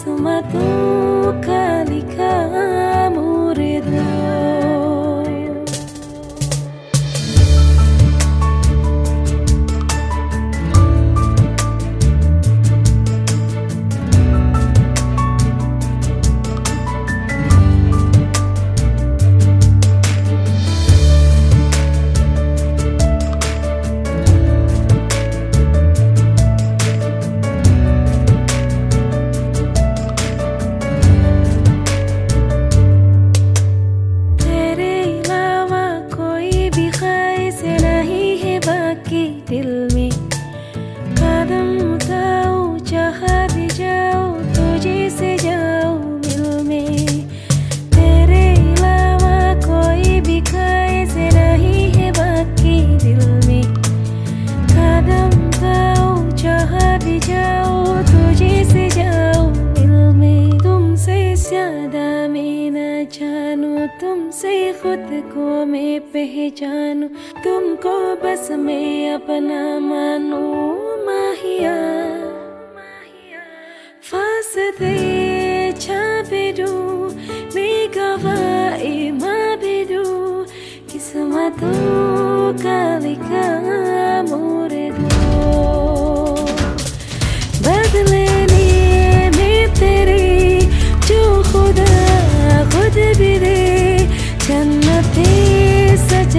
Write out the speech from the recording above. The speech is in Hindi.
किस्मतों का जानू, तुमसे खुद को मैं पहचानू। तुमको बस मैं अपना मानू, माहिया। फासदे छाबिदू मैं गवाई माबिदू, किस्मतों